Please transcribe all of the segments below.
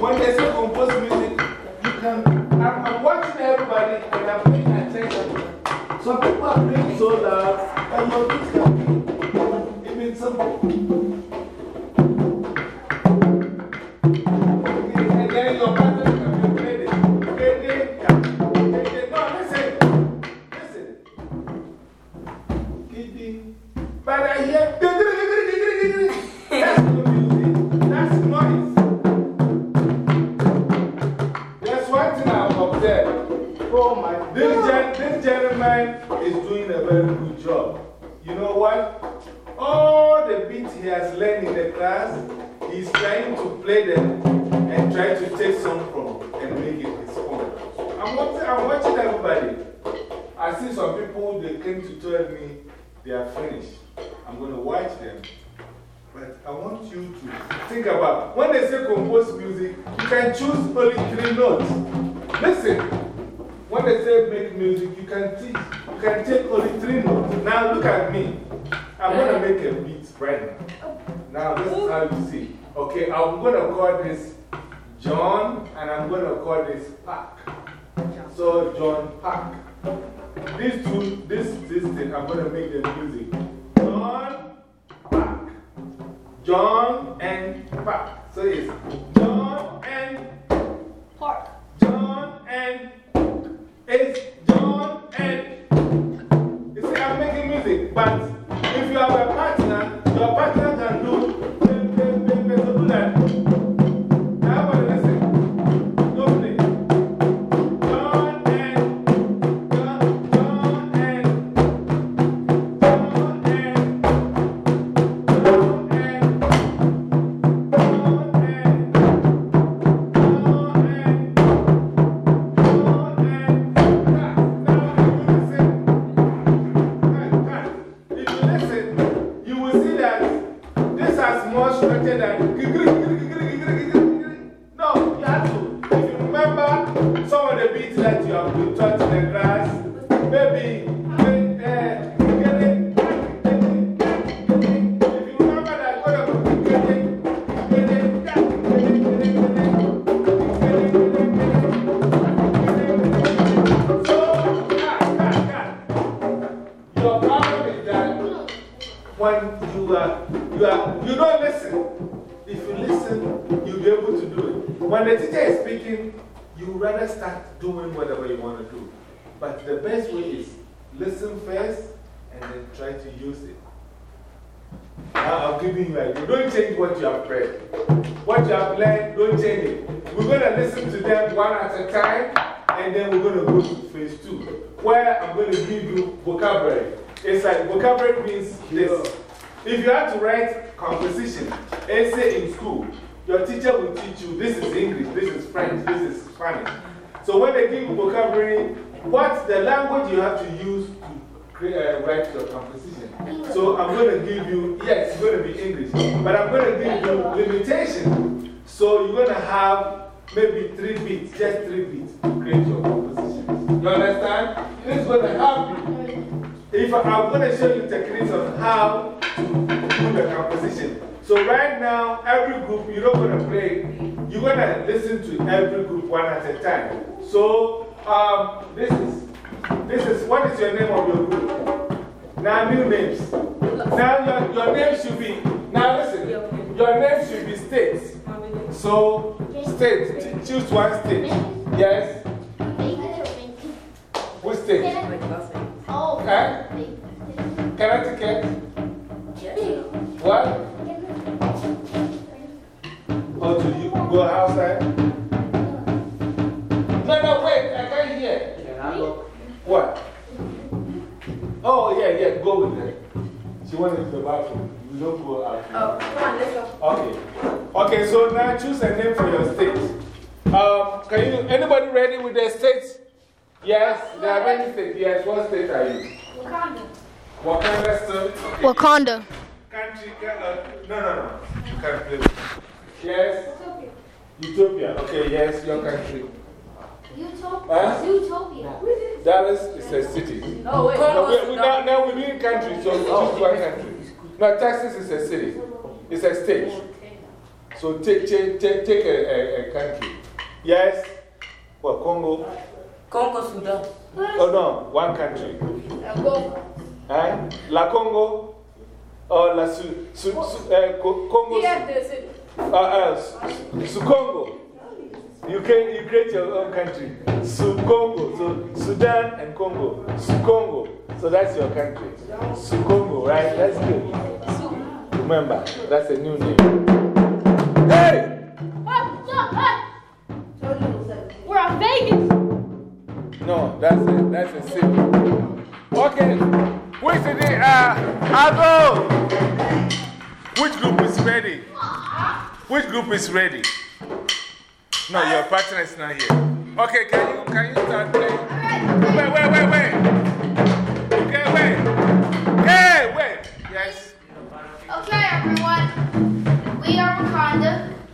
when they say compose music, you can. I'm, I'm watching everybody and I'm paying attention. Some people are playing so loud, and your kids can be even simple. And then playing it. They- they- listen. Listen. But I hear. I'm watching, everybody. I see some people, they came to tell me they are finished. I'm going to watch them. But I want you to think about when they say compose music, you can choose only three notes. Listen, when they say make music, you can, teach, you can take only three notes. Now look at me. I'm going to make a beat right now. Now this is how you see. Okay, I'm going to call this John and I'm going to call this Park. So, John Park. These two, this, this thing, I'm going to make the music. John Park. John and Park. So it's John and Park. John and it's John and you see I'm making music, but When the teacher is speaking, you rather start doing whatever you want to do. But the best way is listen first and then try to use it. Now I'm giving you idea. Don't change what you have read. What you have learned, don't change it. We're going to listen to them one at a time, and then we're going to go to phase two, where I'm going to give you vocabulary. It's like vocabulary means this. If you have to write composition, essay in school, your teacher will teach you this is English, this is French, this is Spanish. So when they give you vocabulary, what's the language you have to use to create, uh, write your composition? So I'm going to give you, yes, it's going to be English, but I'm going to give you limitation. So you're going to have maybe three beats, just three beats to create your composition. You understand? This is going to help you. If I, I'm going to show you techniques on how to do the composition. So right now, every group, you're not going to play, you're going to listen to every group one at a time. So um, this is, this is, what is your name of your group? Now, new names. Now, your, your name should be, now listen, your name should be states. So, state, choose one state. Yes? Which state? Oh. Huh? Connecticut? Now choose a name for your state. Um, can you, anybody ready with their states? Yes, there are many states. Yes, what state are you? Wakanda. Wakanda still? Okay. Wakanda. Country, uh, no, no, no. You can't play. Yes? Utopia. Okay, yes, your country. Huh? Utopia. Dallas is a city. Oh, wait. No, we, we, now, now we're in country, so it's just one country. No, Texas is a city. It's a state. So take, take, take, take a, a, a country. Yes? Well, Congo. Congo, Sudan. Oh, no, one country. Go. Huh? La Congo or La Su, Su, Su, uh, Congo. Yeah, this is. Uh, uh, Su, Su Congo. You, can, you create your own country. Su Congo. So Sudan and Congo. Su Congo. So that's your country. Su Congo, right? That's good. Remember, that's a new name. Hey! We're on Vegas. No, that's it. that's a city. Okay. Which city? Uh, Ado! Which group is ready? Which group is ready? No, your partner is not here. Okay, can you, can you start playing? Wait, wait, wait, wait. Okay, wait. Hey, wait. Yes. Okay, everyone.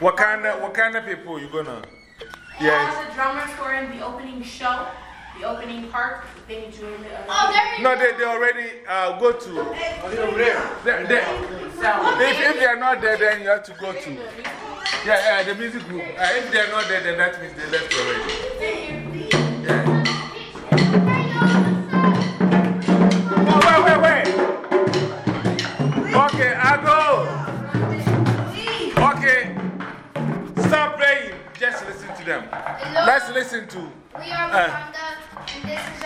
We are Wakanda. What kind of, what kind of people you gonna? All Yes. the drummers were in the opening show, the opening part. They need you in the. Oh, there No, they, they already uh, go to. They, they, if, if they are not there, then you have to go to. Yeah, uh, the music group. Uh, if they are not there, then that means they left already. Hello. Let's listen to. We are Uh. And this is